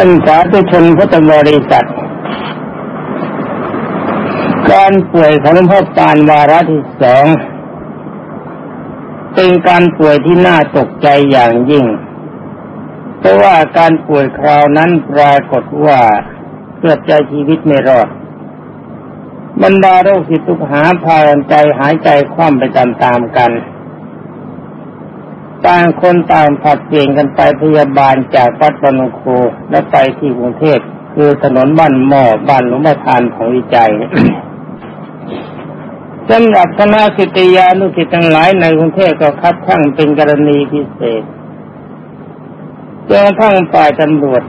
ท่านสาธุชนพุทธบริษัท การป่วยของหลวงพ่อปานวาระที่สองเป็นการป่วยที่น่าตกใจอย่างยิ่ง เพราะว่าการป่วยคราวนั้นปรากฏว่าเกือบใจชีวิตไม่รอด บรรดาโรคสิทุกหาพากันใจหายใจคว่ำไปตามๆกัน ต่างคนต่างผัดเปลี่ยนกันไปพยาบาลจากวัดบรรโคและไปที่กรุงเทพคือถนนบ้านหม้อบ้านหลวงพ่อทานของวิจัยสำหรับคณะสิทธิยานุสิตทั้งหลายในกรุงเทพก็คัดข้างเป็นกรณีพิเศษจนกระทั่งฝ่ายตำรวจ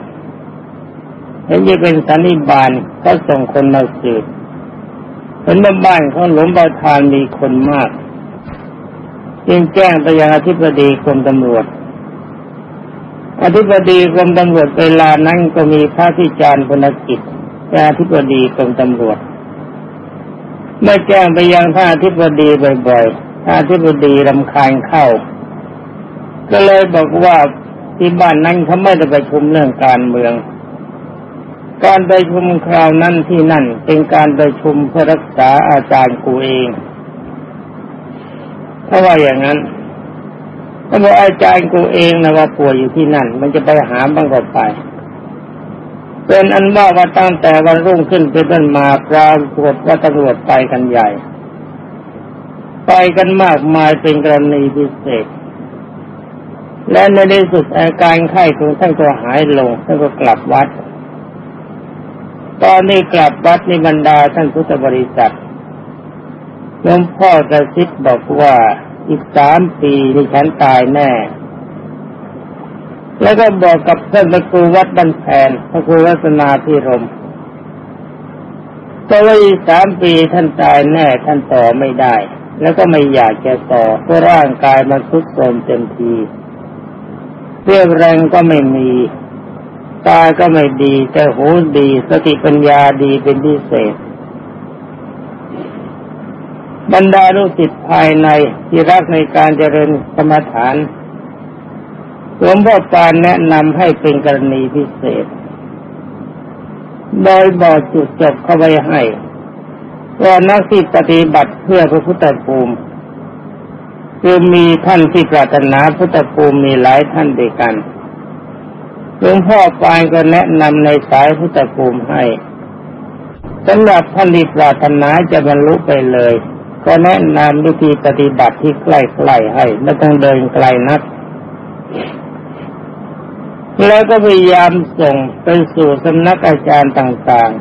เห็นจะเป็นสันนิบาลก็ส่งคนมาสืบเห็นว่าบ้านของหลวงพ่อทานมีคนมาก จึงแจ้งไปยังอธิบดีกรมตำรวจ อธิบดีกรมตำรวจเวลานั้นก็มีพระพิจารณ์พนกิจจาอธิบดีกรมตำรวจเมื่อแจ้งไปยังท่านอธิบดีบ่อยๆท่านอธิบดีรำคาญเข้า ก็เลยบอกว่าที่บ้านนั้นเขาไม่ได้ไปชุมเรื่องการเมือง การปชุมคราวนั้นที่นั่นเป็นการปชุมเพื่อรักษาอาจารย์กูเอง ถ้าะว่าอย่างนั้นถ้าบอกอาจารย์กูเองนะว่าป่วยอยู่ที่นั่น มันจะไปหาบ้างก็ไปเป็นอันว่าว่าตั้งแต่วันรุ่งขึ้นเป็นต้นมาปรากฏว่าตำรวจไปกันใหญ่ ไปกันมากมายเป็นกรณีพิเศษ และในที่สุดอาการไข้ของท่านก็หายลงท่านก็กลับวัด ตอนนี้กลับวัดในบรรดาท่านพุทธบริษัท หลวงพ่อกระซิบบอกว่าอีกสามปีที่ฉันตายแน่ แล้วก็บอกกับท่านพระครูวัดบันแผนพระครูวัฒนาพิรมต่ว่าอีกสามปีท่านตายแน่ ท่านต่อไม่ได้ แล้วก็ไม่อยากจะต่อเพราะร่างกายมันทุกโทรมเต็มทีเรี่ยวแรงก็ไม่มี ตาก็ไม่ดี แต่หูดี สติปัญญาดีเป็นพิเศษ บรรดาลูกศิษย์ภายในที่รักในการเจริญสมถานหลวงพ่อปานแนะนำให้เป็นกรณีพิเศษ โดยบอกจุดจบเข้าไปให้ว่านักที่ปฏิบัติเพื่อพระพุทธภูมิคือมีท่านที่ปรารถนาพุทธภูมิมีหลายท่านด้วยกันหลวงพ่อปานก็แนะนำในสายพุทธภูมิให้สำหรับท่านที่ปรารถนาจะบรรลุไปเลย ก็แนะนำวิธีปฏิบัติที่ใกล้ๆให้ไม่ต้องเดินไกลนัก แล้วก็พยายามส่งไปสู่สำนักอาจารย์ต่าง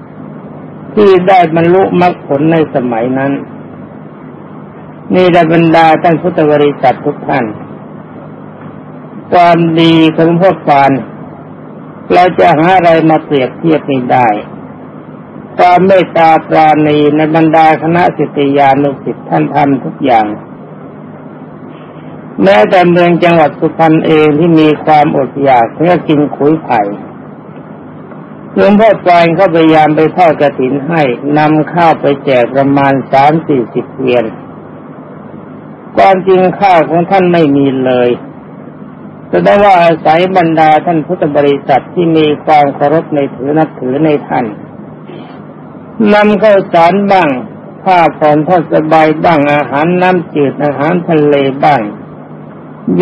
ๆ ที่ได้บรรลุมรรคผลในสมัยนั้น นี่ได้บรรดาท่านพุทธบริษัททุกท่าน ความดีของพวกฟานเราจะหาอะไรมาเปรียบเทียบไม่ได้ ความเมตตาปราณีในบรรดาคณะสิทธิยานุสิทธิท่านทำทุกอย่าง แม้แต่เมืองจังหวัดสุพรรณเองที่มีความอดอยากเพื่อกินขุยไผ่หลวงพ่อปายเขาพยายามไปทอดกระถินให้นำข้าวไปแจกประมาณสามสี่สิบเวียนความจริงข้าวของท่านไม่มีเลยแสดงว่าอาศัยบรรดาท่านพุทธบริษัทที่มีความเคารพในถือนับถือในท่าน นำข้าวสารบ้าง ผ้าผ่อนผ้าสบายบ้างอาหารน้ำจืดอาหารทะเลบ้าง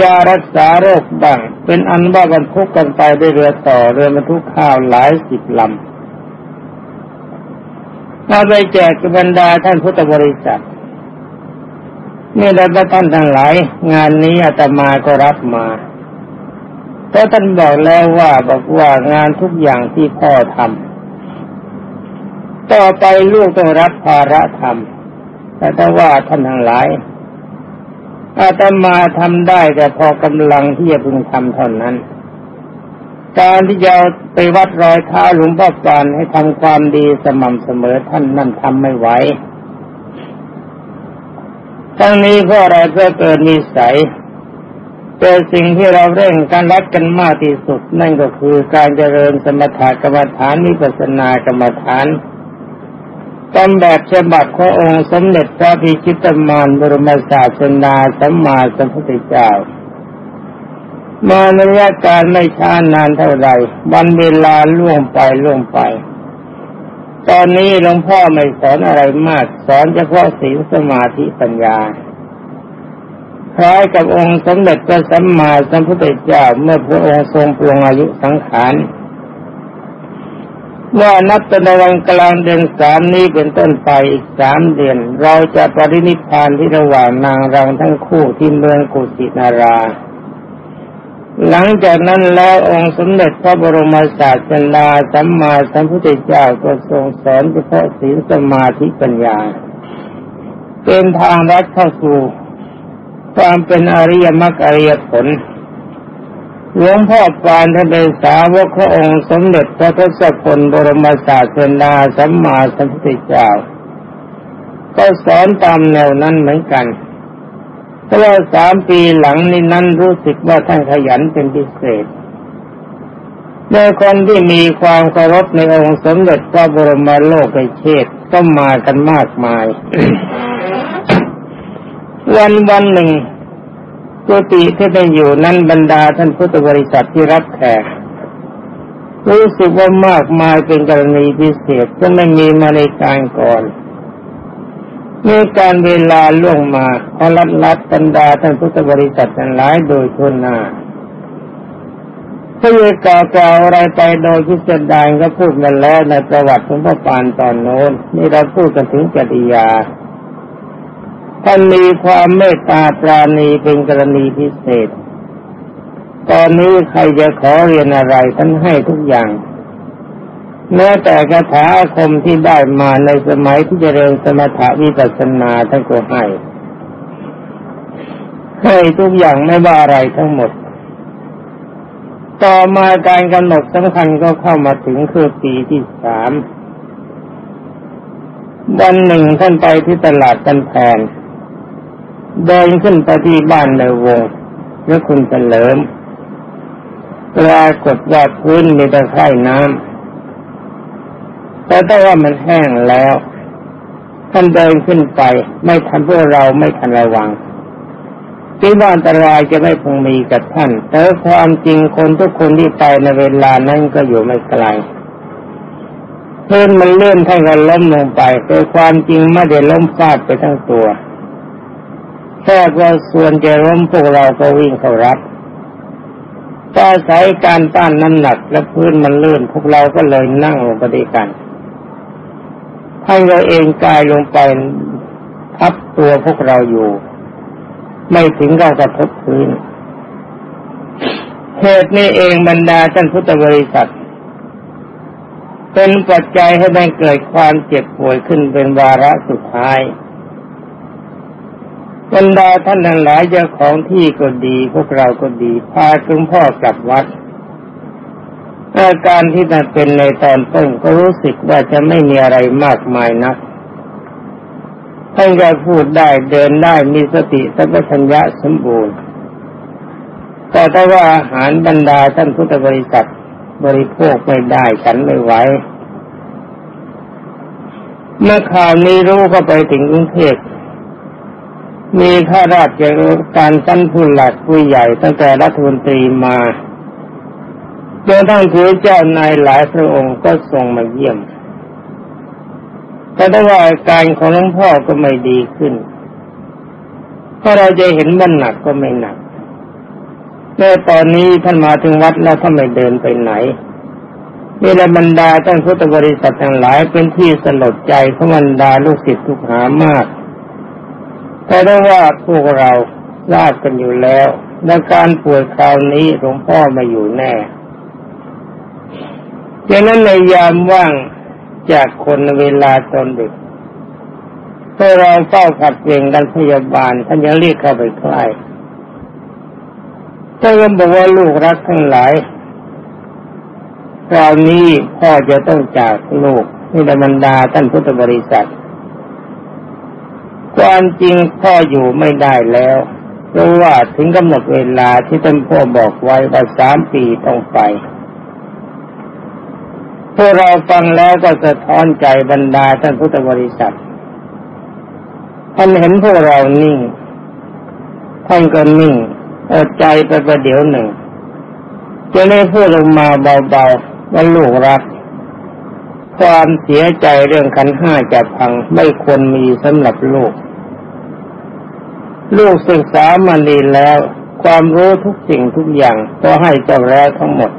ยารักษาโรคบ้าง เป็นอันว่าบรรทุกกันไปได้เรือต่อเรือบรรทุกข้าวหลายสิบลำมาไปแจกบรรดาท่านพุทธบริษัทนี่แหละท่านทั้งหลาย งานนี้อาตมาก็รับมาเพราะท่านบอกแล้วว่าบอกว่างานทุกอย่างที่พ่อทำ ต่อไปลูกต้องรับภาระธรรมแต่ถ้าว่าท่านทั้งหลายอาตมาทำได้แต่พอกำลังที่จะพึงทำเท่านั้น การที่จะไปวัดรอยเท้าหลวงพ่อปานให้ทำความดีสม่ำเสมอท่านนั่นทำไม่ไหวทั้งนี้เพราะอะไรเพื่อเกิดนิสัยเกิดสิ่งที่เราเร่งการรัดกันมากที่สุด นั่นก็คือการเจริญสมถกรรมฐานนิพพานากรรมฐาน ตามแบบฉบับขององค์สมเด็จพระพิชิตมารบรมศาสนาสัมมาสัมพุทธเจ้า มาในระยะการไม่ช้านานเท่าไหร่วันเวลาล่วงไปล่วงไป ตอนนี้หลวงพ่อไม่สอนอะไรมาก สอนเฉพาะศีลสมาธิปัญญาคล้ายกับองค์สมเด็จพระสัมมาสัมพุทธเจ้าเมื่อพระองค์ทรงปรงอายุสังขาร ว่านับต่ในวันกลางเดือนสามนี้เป็นต้นไปอีกสามเดือน เราจะปรินิพพานที่ระหว่างนางรังทั้งคู่ที่เมืองกุสินารา หลังจากนั้นแล้วองค์สมเด็จพระบรมศาสดาสัมมาสัมพุทธเจ้าก็ทรงสอนเฉพาะศีลสมาธิปัญญา เป็นทางรัดเข้าสู่ความเป็นอริยมรรคอริยผล หลวงพ่อปานท่านเป็นสาวกพระองค์สมเด็จพระทศพลบรมศาสดาสัมมาสัมพุทธเจ้า ก็สอนตามแนวนั้นเหมือนกันแต่ว่าสามปีหลังนี้นั้นรู้สึกว่าท่านขยันเป็นพิเศษเมื่อคนที่มีความเคารพในองค์สมเด็จพระบรมโลกไเชษก็มากันมากมาย วันวันหนึ่ง กุฏิที่เป็นอยู่นั้นบรรดาท่านพุทธบริษัทที่รับแขกรู้สึกว่ามากมายเป็นกรณีพิเศษจะไม่มีมาในการก่อนเมื่อการเวลาล่วงมาพอรัดรัดบรรดาท่านพุทธบริษัททั้งหลายโดยทุนหน้าถ้าจะกล่ากล่าวอะไรไปโดยพิสดารก็พูดมาแล้วในประวัติของพระปานตอนโน้นนี่เราพูดกันถึงจริยา ท่านมีความเมตตาปราณีเป็นกรณีพิเศษ ตอนนี้ใครจะขอเรียนอะไรท่านให้ทุกอย่างแม้แต่คาถาอาคมที่ได้มาในสมัยที่เจริญสมถะวิปัสสนาท่านก็ให้ ให้ทุกอย่างไม่ว่าอะไรทั้งหมด ต่อมาการกำหนดสำคัญก็เข้ามาถึงคือปีที่สามวันหนึ่งท่านไปที่ตลาดกันแผน เดินขึ้นไปที่บ้านในวงแล้วคุณเฉลิมปรากฏว่าพื้นมีตะไคร่น้ำแต่ถ้าว่ามันแห้งแล้ว ท่านเดินขึ้นไป ไม่ทันพวกเราไม่ทันระวังคิดว่าอันตรายจะไม่คงมีกับท่าน แต่ความจริงคนทุกคนที่ไปในเวลานั้นก็อยู่ไม่ไกลเพื้นมันเลื่อนท่านก็ล้มลงไปแต่ความจริงไม่ได้ล้มฟาดไปทั้งตัว แค่ว่าส่วนจะล้มพวกเราก็วิ่งเข้ารับก็อาศัยการต้านน้ำหนักและพื้นมันลื่นพวกเราก็เลยนั่งลงไปด้วยกันท่านเราเองกายลงไปทับตัวพวกเราอยู่ ไม่ถึงกับกระทบพื้นเหตุนี้เองบรรดาท่านพุทธบริษัท เป็นปัจจัยให้ได้เกิดความเจ็บป่วยขึ้นเป็นวาระสุดท้าย บรรดาท่านทั้งหลายเจ้าของที่ก็ดีพวกเราก็ดี พาคุณพ่อกลับวัดอาการที่มันเป็นในตอนต้นก็รู้สึกว่าจะไม่มีอะไรมากมายนักท่านก็พูดได้เดินได้มีสติสัมปชัญญะสมบูรณ์ แต่ถ้าว่าอาหารบรรดาท่านพุทธบริษัทบริโภคไม่ได้ฉันไม่ไหวเมื่อข่าวนี้รู้เข้าไปถึงกรุงเทพ มีข้าราชการชั้นผู้หลักผู้ใหญ่ตั้งแต่รัฐมนตรีมาจนทั้งถือเจ้านายหลายพระองค์ก็ทรงมาเยี่ยม แต่ได้ว่าอาการของหลวงพ่อก็ไม่ดีขึ้นถ้าเราจะเห็นมันหนักก็ไม่หนักแม่ตอนนี้ท่านมาถึงวัดแล้วท่านไม่เดินไปไหนนี่แหละบรรดาท่านพุทธบริษัททั้งหลายเป็นที่สลดใจของบรรดาลูกศิษย์ทุกหามาก แต่ได้ว่าพวกเราทราบกันอยู่แล้วในการป่วยคราวนี้หลวงพ่อมาอยู่แน่ดังนั้นในยามว่างจากคนเวลาตอนดึกพวกเราเฝ้าขัดเวงกันพยาบาลท่านยังเรียกเข้าไปใกล้ท่านก็บอกว่าลูกรักทั้งหลายคราวนี้พ่อจะต้องจากลูกนี่ธรรมดาท่านพุทธบริษัท ความจริงพ่ออยู่ไม่ได้แล้วเพราะว่าถึงกำหนดเวลาที่ท่านพ่อบอกไว้ว่าสามปีต้องไปพวกเราฟังแล้วก็สะท้อนใจบรรดาท่านพุทธบริษัทท่านเห็นพวกเรานิ่งท่านก็นิ่งอดใจไปประเดี๋ยวหนึ่งจะได้พูดลงมาเบาๆว่าลูกรัก ความเสียใจเรื่องขันห้าจะพังไม่ควรมีสำหรับลูก ลูกศึกษามาดีแล้ว ความรู้ทุกสิ่งทุกอย่างก็ให้เจ้าแล้วทั้งหมด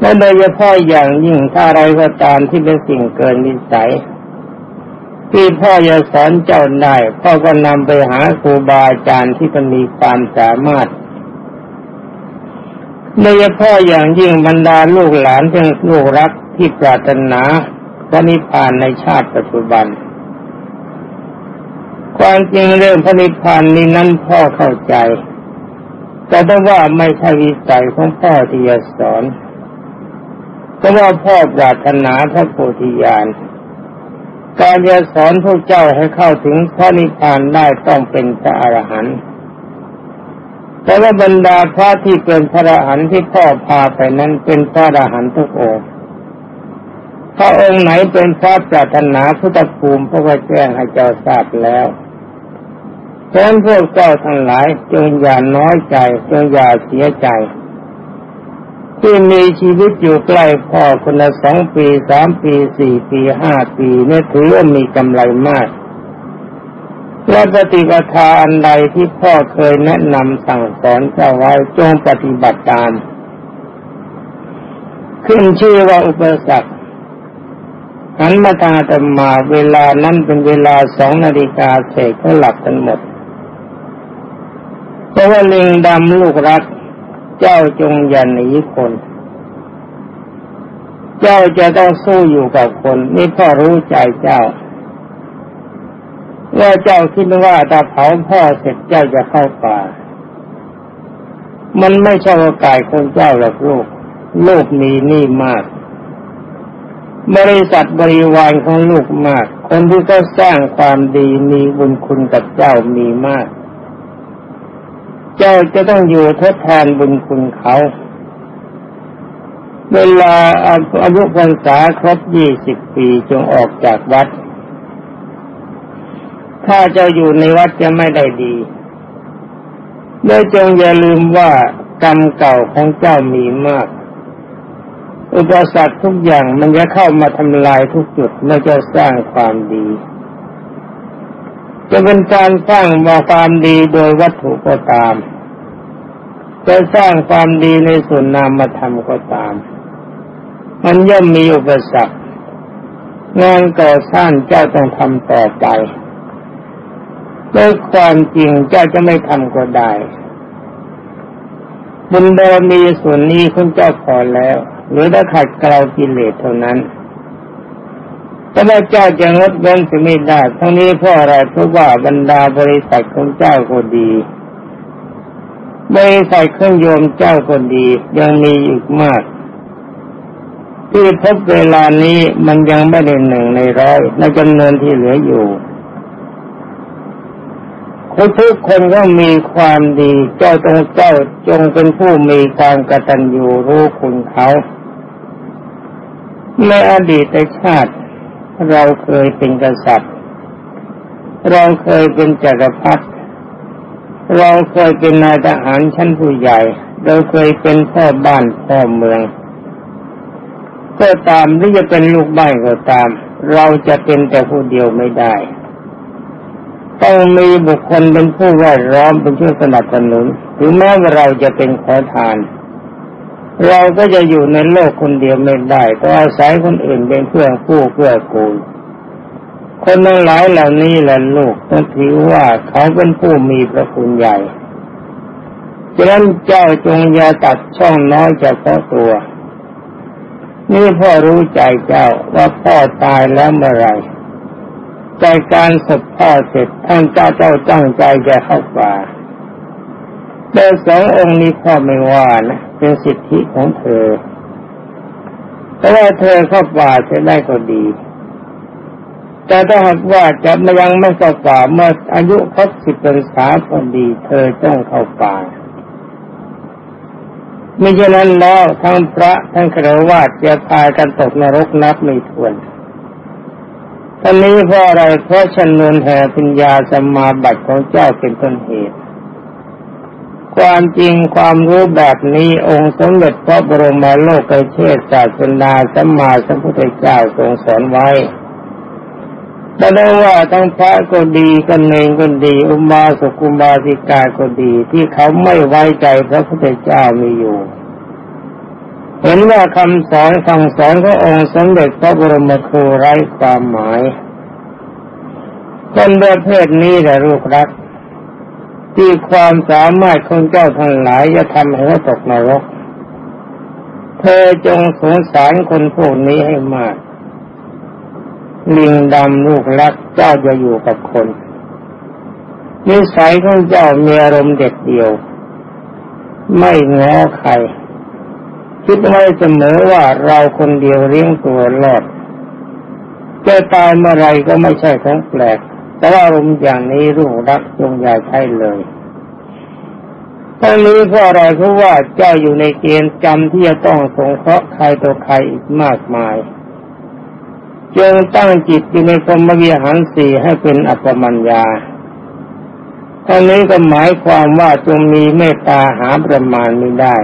และโดยเฉพาะอย่างยิ่งถ้าอะไรก็ตามที่เป็นสิ่งเกินวิสัยที่พ่อจะสอนเจ้าได้พ่อก็นำไปหาครูบาอาจารย์ที่มันมีความสามารถ โดยเฉพาะอย่างยิ่งบรรดาลูกหลานที่ลูกรักที่ปรารถนาพระนิพพานในชาติปัจจุบัน ความจริงเรื่องพระนิพพานนี้นั้นพ่อเข้าใจ แต่ถ้าว่าไม่ใช่วิสัยของพ่อที่จะสอน เพราะว่าพ่อปรารถนาพระโพธิญาณการจะสอนพวกเจ้าให้เข้าถึงพระนิพพานได้ต้องเป็นพระอรหันต์ แต่ว่าบรรดาพระที่เป็นพระอรหันต์ที่พ่อพาไปนั้นเป็นพระอรหันต์ทุกองค์พระองค์ไหนเป็นพระปรารถนาพุทธภูมิพระก็แจ้งให้เจ้าทราบแล้วเพราะนั้นพวกเจ้าทั้งหลายจงอย่าน้อยใจจงอย่าเสียใจ ที่มีชีวิตอยู่ใกล้พ่อคนละสองปีสามปีสี่ปีห้าปีเนี่ยถือว่ามีกำไรมาก และปฏิปทาอันใดที่พ่อเคยแนะนำสั่งสอนเจ้าไว้จงปฏิบัติตาม ขึ้นชื่อว่าอุปสรรคหันมาทางธรรมาเวลานั้นเป็นเวลาสองนาฬิกาเสกก็หลับกันหมดเพราะว่าลิงดำลูกรัก เจ้าจงย่าหนีคน เจ้าจะต้องสู้อยู่กับคน นี่พ่อรู้ใจเจ้า ว่าเจ้าคิดว่าถ้าเผาพ่อเสร็จเจ้าจะเข้าป่า มันไม่ใช่โอกาสของเจ้าหรอกลูกลูกมีนี่มาก บริษัทบริวารของลูกมาก คนที่เขาสร้างความดีมีบุญคุณกับเจ้ามีมาก เจ้าจะต้องอยู่ทดแทนบุญคุณเขาเวลาอายุพรรษาครบยี่สิบปีจงออกจากวัด ถ้าเจ้าอยู่ในวัดจะไม่ได้ดีโดยจงอย่าลืมว่ากรรมเก่าของเจ้ามีมาก อุปสรรคทุกอย่างมันจะเข้ามาทำลายทุกจุดเมื่อจะสร้างความดี จะเป็นการสร้างมาความดีโดยวัตถุก็ตาม จะสร้างความดีในส่วนนามธรรมก็ตาม มันย่อมมีอุปสรรคงานก่อสร้างเจ้าต้องทำต่อไป ด้วยความจริงเจ้าจะไม่ทำก็ได้ บุญบารมีส่วนนี้คุณเจ้าพอแล้ว หรือถ้าขัดเกลากิเลสเท่านั้นแต่ว่าเจ้าจะงดเว้นจะไม่ได้ทั้งนี้เพราะอะไรเพราะว่าบรรดาบริษัทของเจ้าก็ดีบริษัทเครื่องโยมเจ้าก็ดี ยังมีอีกมาก ที่พบเวลานี้มันยังไม่ได้หนึ่งในร้อยในจำนวนที่เหลืออยู่ คนทุกคนก็มีความดี เจ้าจงเจ้าจงเป็นผู้มีความกตัญญูรู้คุณเขาในอดีตชาติ เราเคยเป็นกษัตริย์ เราเคยเป็นจักรพรรดิเราเคยเป็นนายทหารชั้นผู้ใหญ่ เราเคยเป็นพ่อบ้านพ่อเมือง ก็ตามหรือจะเป็นลูกบ้านก็ตาม เราจะเป็นแต่ผู้เดียวไม่ได้ ต้องมีบุคคลเป็นผู้แวดล้อมเป็นผู้สนับสนุนถึงแม้ว่าเราจะเป็นขอทาน เราก็จะอยู่ในโลกคนเดียวไม่ได้ต้องอาศัยคนอื่นเป็นเพื่อนผู้เพื่อกูลคนทั้งหลายเหล่านี้แหละลูกต้องถือว่าเขาเป็นผู้มีพระคุณใหญ่ฉะนั้นเจ้าจงอย่าตัดช่องน้อยจากพ่อตัว นี่พ่อรู้ใจเจ้าว่าพ่อตายแล้วเมื่อไร ใจการศพพ่อเสร็จท่านเจ้าเจ้าตั้งใจจะเข้าป่าแต่สององค์นี้พ่อไม่ว่านะเป็นสิทธิของเธอแต่ว่าเธอเข้าป่าจะได้ก็ดี แต่ถ้าหากว่าจะมายังไม่เข้าป่าเมื่ออายุครบสิบพรรษาพอดี เธอต้องเข้าป่าไมิฉะนั้นแล้วทั้งพระทั้งครวาจะพากันตกนรกนับไม่ถ้วน ท่านนี้เพราะอะไรเพราะชนวนแห่ปัญญาสมาบัติของเจ้าเป็นต้นเหตุ ความจริงความรู้แบบนี้องค์สมเด็จพระบรมโลกเชษศาสนาสัมมาสัมพุทธเจ้าทรงสอนไว้แต่ได้ว่าทั้งพระก็ดีกันเองก็ดีอุมาสุกุมาสิกาก็ดี ที่เขาไม่ไว้ใจพระพุทธเจ้ามีอยู่ เห็นว่าคำสอนคำสอนขององค์สมเด็จพระบรมครูไร้ความหมายคนประเภทนี้แหละลูกรัก ที่ความสามารถของเจ้าทั้งหลายจะทำให้เขาตกนรก เธอจงสงสารคนพวกนี้ให้มากลิงดำลูกรักเจ้าจะอยู่กับคน นิสัยของเจ้ามีอารมณ์เด็ดเดี่ยว ไม่ง้อใคร คิดไว้เสมอว่าเราคนเดียวเลี้ยงตัวรอดจะตายเมื่อไรก็ไม่ใช่ของแปลก แต่ว่าอารมณ์อย่างนี้รูกรักจงอย่าใช่เลยทั้งนี้เพราะอะไรเพราะว่าเจ้าอยู่ในเกณฑ์จำที่จะต้องสงเคราะห์ใครตัวใครอีกมากมายจงตั้งจิตอยู่ในพรหมวิหารสี่ให้เป็นอัปมัญญาทั้งนี้ก็หมายความว่าจงมีเมตตาหาประมาณไม่ได้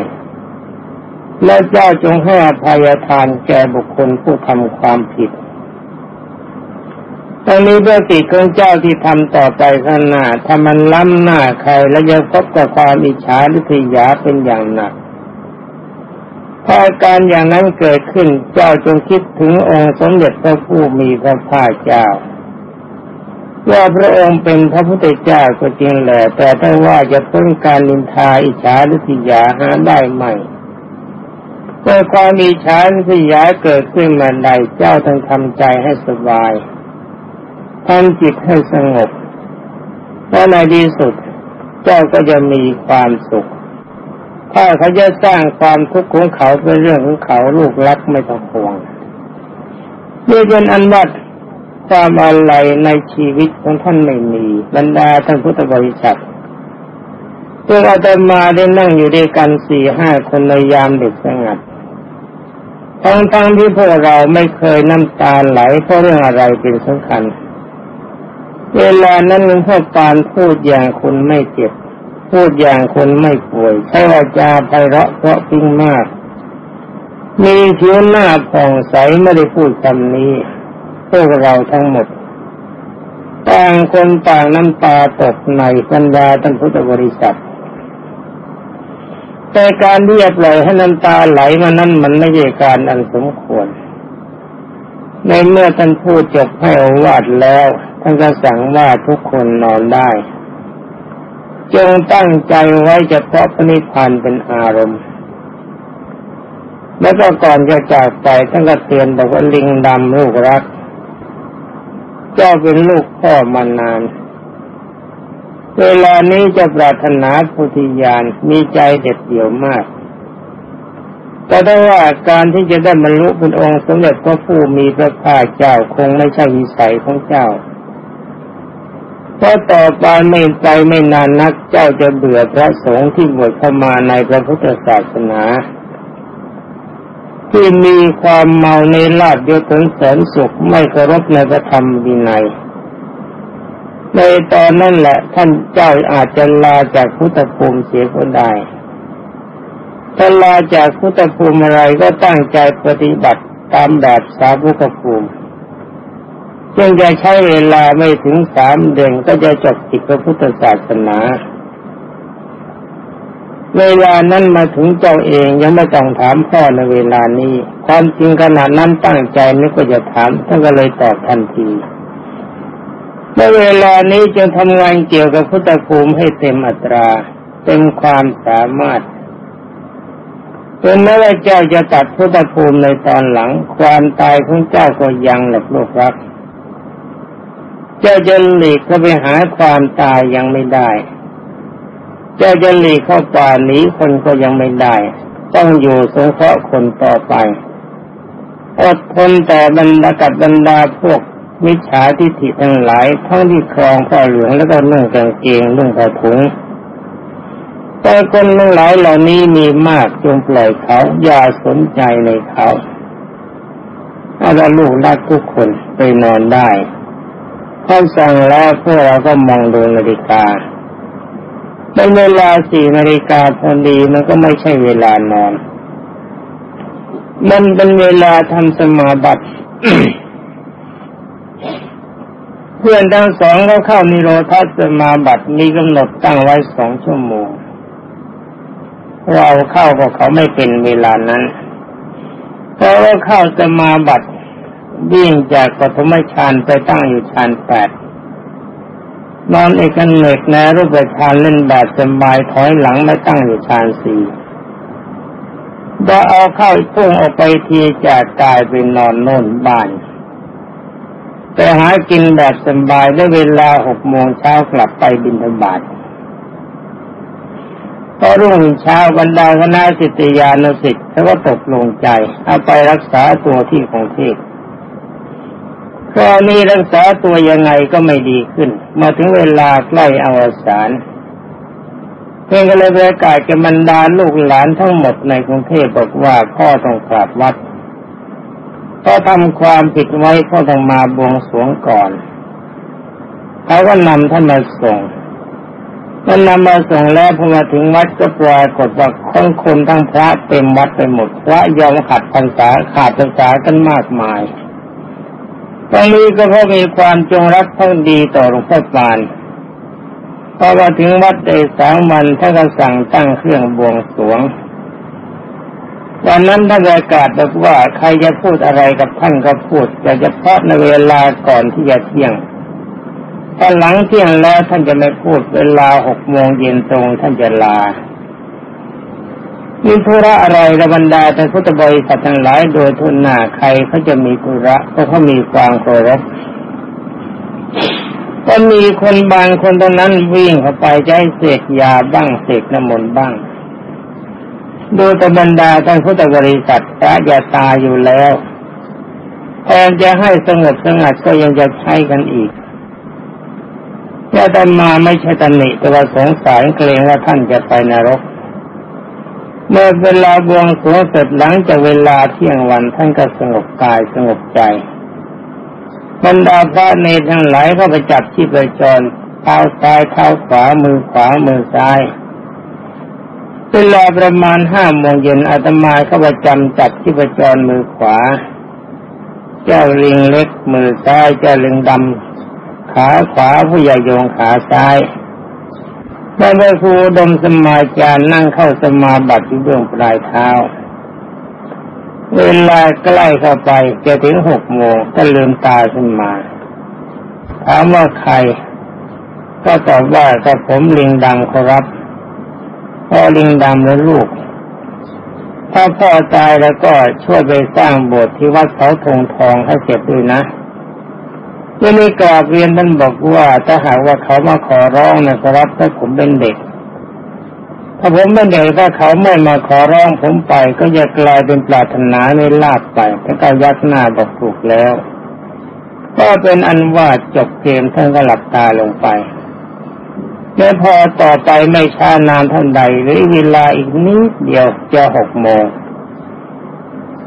และเจ้าจงให้อภัยทานแก่บุคคลผู้ทำความผิดตอนนี้เรื่องกิจของเจ้าที่ทำต่อไปข้างหน้าถ้ามันล้ำหน้าใครและยังพบกับความอิจฉาหรือทิยาเป็นอย่างหนักถ้าการอย่างนั้นเกิดขึ้นเจ้าจงคิดถึงองค์สมเด็จพระผู้มีพระภาคเจ้า ว่าพระองค์เป็นพระพุทธเจ้าก็จริงแหละแต่ถ้าว่าจะพ้นการนินทาอิจฉาหรือทิยาหาได้ไหม เมื่อความอิจฉาหรือทิยาเกิดขึ้นมาใดเจ้าต้องทำใจให้สบายทำจิตให้สงบและในที่สุด เจ้าก็จะมีความสุข ถ้าเขาจะสร้างความทุกข์ของเขาเป็นเรื่องของเขาลูกรักไม่ต้องห่วงนี่เป็นอันวัดความอะไรในชีวิตของท่านไม่มีบรรดาท่านพุทธบริษัทตัวอาตมาได้นั่งอยู่ด้วยกันสี่ห้าคนในยามเด็กสงัด ทั้งทั้งที่พวกเราไม่เคยน้ำตาไหลเพราะเรื่องอะไรเป็นสำคัญ เวลานั้นหลวงพ่อปานพูดอย่างคนไม่เจ็บ พูดอย่างคนไม่ป่วย ใช้วาจาไพเราะเพราะพิ้งมาก มีผิวหน้าผ่องใสไม่ได้พูดคำนี้ พวกเราทั้งหมดต่างคนต่างน้ำตาตกในบรรดาท่านพุทธบริษัท แต่การที่จะปล่อยให้น้ำตาไหลมานั้นมันไม่ใช่การอันสมควร ในเมื่อท่านพูดจบให้อวาดแล้ว ท่านก็สั่งว่าทุกคนนอนได้ จงตั้งใจไว้เฉพาะพระนิพพานเป็นอารมณ์ แล้วก็ก่อนจะจากไปท่านก็เตือนบอกว่าลิงดำลูกรักเจ้าเป็นลูกพ่อมานาน เวลานี้จะปรารถนาพุทธิญาณมีใจเด็ดเดี่ยวมาก แต่ได้ว่าการที่จะได้บรรลุเป็นองค์สมเด็จพระผู้มีพระภาคเจ้าคงไม่ใช่วิสัยของเจ้าเพราะต่อไปไม่ใจไม่นานนักเจ้าจะเบื่อพระสงฆ์ที่บวชเข้ามาในพระพุทธศาสนา ที่มีความเมาในลาบยศถึงแสนสุขไม่เคารพในพระธรรมวินัย ในตอนนั้นแหละ ท่านเจ้าอาจจะลาจากพุทธภูมิเสียก็ได้ถ้าลาจากพุทธภูมิอะไรก็ตั้งใจปฏิบัติตามแบบสาวุกภูมิจึงจะใช้เวลาไม่ถึงสามเดือนก็จะจบกิจพระพุทธศาสนา เวลานั้นมาถึงเจ้าเองยังไม่ต้องถามพ่อในเวลานี้ ความจริงขนาดนั้นตั้งใจนึกก็จะถามท่านก็เลยตอบทันที ในเวลานี้จึงทำงานเกี่ยวกับพุทธภูมิให้เต็มอัตรา เต็มความสามารถเป็นแม้ว่าเจ้าจะตัดพุทธภูมิในตอนหลัง ความตายของเจ้าก็ยังหลับโลกรัก เจ้าจะหลีกเข้าไปหาความตายยังไม่ได้ เจ้าจะหลีกเข้าป่าหนีคนก็ยังไม่ได้ ต้องอยู่สงเคราะห์คนต่อไป อดทนต่บรรดากับบรรดาพวก มิจฉาทิฏฐิทั้งหลายทั้งที่ครองผ้าเหลืองแล้วก็นุ่งกางเกงนุ่งผ้าถุงแต่คนทั้งหลายเหล่านี้มีมากจงปล่อยเขาอย่าสนใจในเขาถ้าเราลูกรักทุกคนไปนอนได้ท่านสั่งแล้วพวกเราก็มองดูนาฬิกาเป็นเวลาสี่นาฬิกาพอดีมันก็ไม่ใช่เวลานอน มันเป็นเวลาทำสมาบัติ เพื่อนทั้งสองก็เข้านิโรธาสมาบัติมีกำหนดตั้งไว้สองชั่วโมง เราเข้าก็เขาไม่เป็นเวลานั้นเพราะว่าเข้าสมาบัติวิ่งจากปฐมฌานไปตั้งอยู่ฌานแปดนอนเอกเนกในรูปฌานเล่นแบบสบายถอยหลังไม่ตั้งอยู่ฌานสี่พอเอาเข้าพุ่งออกไปทีจากกายไปนอนโน่นบ้าน ไปหากินแบบสบายได้เวลาหกโมงเช้ากลับไปบินธบาตพอรุ่งเช้าบรรดาคณะสิทธิยานุสิทธิ์เขาก็ตกลงใจ เอาไปรักษาตัวที่กรุงเทพกรณีรักษาตัวยังไงก็ไม่ดีขึ้น มาถึงเวลาใกล้อวสานเพื่อนก็เลยประกาศกับบรรดาลูกหลานทั้งหมดในกรุงเทพบอกว่าพ่อต้องกราบวัด ก็ทำความผิดไว้พ่อต้องมาบวงสรวงก่อนเขาก็นำท่านมาส่งมันนำมาส่งแล้วพอมาถึงวัดก็ปรากฏว่าคนคนทั้งพระเต็มวัดไปหมดพระยอมขัดพรรษาขาดพรรษากันมากมายตรงนี้ก็เพราะมีความจงรักภักดีต่อหลวงพ่อปานพอมาถึงวัดได้สามวันท่านก็สั่งตั้งเครื่องบวงสรวง วันนั้นท่านประกาศบอกว่าใครจะพูดอะไรกับท่านก็พูดแต่เฉพาะในเวลาก่อนที่จะเที่ยงถ้าหลังเที่ยงแล้วท่านจะไม่พูดเวลาหกโมงเย็นตรงท่านจะลามีธุระอะไรระบรรดาแต่พุทธบริษัททั้งหลายโดยทุนหน้าใครเขาจะมีธุระเพราะเขามีความเคารพก็มีคนบางคนตรงนั้นวิ่งเข้าไปจะให้เสกยาบ้างเสกน้ำมนต์บ้าง โดยตบรรดาท่านพุทธบริษัทพระยาตาอยู่แล้วแทนจะให้สงบสงัดก็ยังจะใช้กันอีกยาตมาไม่ใช่ตำหนิแต่ว่าสงสารเกรงว่าท่านจะไปนรก เมื่อเวลาบวงสรวงเสร็จหลังจากเวลาเที่ยงวันท่านก็สงบกายสงบใจบรรดาพระเนรทั้งหลายก็ไปจับที่ประจรเท้าซ้ายเท้าขวามือขวามือซ้าย เวลาประมาณห้าโมงเย็นอาตมาก็ประจำจับที่ประจรมือขวา เจ้าลิงเล็กมือซ้ายเจ้าลิงดำขาขวาผู้ใหญ่โยงขาซ้ายได้ไปครูดมสมาจารนั่งเข้าสมาบัติที่เบื้องปลายเท้า เวลาใกล้เข้าไปจะถึงหกโมงก็ลืมตาขึ้นมา ถามว่าใคร ก็ตอบว่าก็ผมลิงดังครับ พ่อลิงดำและลูก ถ้าพ่อตายแล้วก็ช่วยไปสร้างโบสถ์ที่วัดเสาธงทองให้เสร็จด้วยนะที่นี้กราบเรียนท่านบอกว่าถ้าหากว่าเขามาขอร้องนะครับถ้าผมเป็นเด็ก ถ้าผมเป็นเด็กถ้าเขาไม่มาขอร้องผมไป ก็จะกลายเป็นปรารถนาในลาบไปถ้าก็ยักหน้าบอกถูกแล้ว ก็เป็นอันว่าจบเกมท่านก็หลับตาลงไป แล้วพอต่อไปไม่ช้านานท่านใดหรือเวลาอีกนิดเดียวจะหกโมง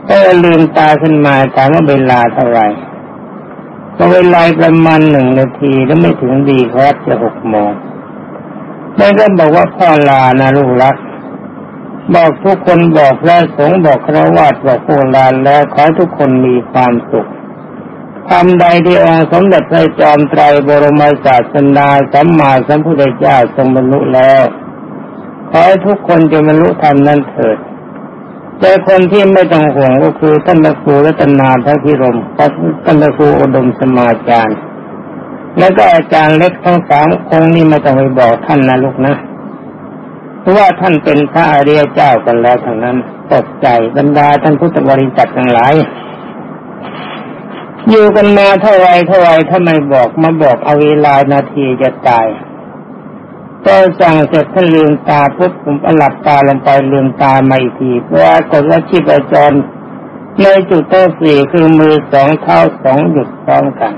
ก็ลืมตาขึ้นมาถามว่าเวลาเท่าไหร่ก็เวลาประมาณหนึ่งนาทีแล้วไม่ถึงดีครับจะหกโมงแม่ก็บอกว่าพ่อลานะลูกรักบอกทุกคนบอกแล้วสงบอกครวาสบอกโอลานแล้วขอทุกคนมีความสุข ทำใดที่องค์สมเด็จพระจอมไตรบรมศาสนาสัมมาสัมพุทธเจ้าทรงบรรลุแล้ว ขอให้ทุกคนจะบรรลุธรรมนั้นเถิดแต่คนที่ไม่ต้องห่วงก็คือท่านพระครูรัตนาพระพิรมท่านพระครูอุดมสมาจารย์ แล้วก็อาจารย์เล็กทั้งสามคงนี่ไม่ต้องไปบอกท่านนะลูกนะ เพราะว่าท่านเป็นพระอริยเจ้ากันแล้วทั้งนั้นตกใจบรรดาท่านพุทธบริษัททั้งหลาย อยู่กันมาเท่าไรเท่าไรถ้าไมบอกมาบอกเอาเวลานาทีจะตายก็สั่งเสร็จท่านลืมตาปุ๊บผมหลับตาลงไปลืมตาไม่ทีเพราะว่ากดว่าชีพจรในจุดที่สี่คือมือสองเท้าสองหยุดพร้อมกัน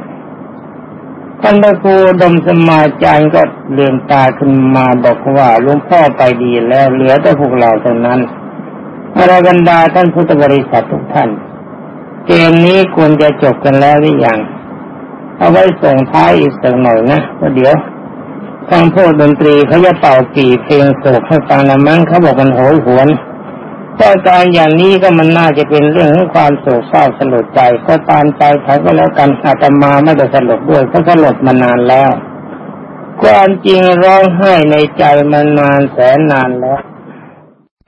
ท่านพระครูดมสมาจารย์ก็ลืมตาขึ้นมาบอกว่าหลวงพ่อไปดีแล้วเหลือแต่พวกเราเท่านั้นอรบรรดาท่านพุทธบริษัททุกท่าน เกมนี้ควรจะจบกันแล้วหรือยังเอาไว้ส่งท้ายอีกสักหน่อยนะเพราะเดี๋ยวฟังพวกดนตรีเขาจะเป่าปีเพลงโศกให้ฟังละมั้งเขาบอกมันโหยหวนแต่การอย่างนี้ก็มันน่าจะเป็นเรื่องของความโศกเศร้าสลดใจก็ตามใจเขาก็แล้วกันอาตมาไม่ได้สลดด้วยเพราะสลดมานานแล้วความจริงร้องไห้ในใจมานานแสนนานแล้ว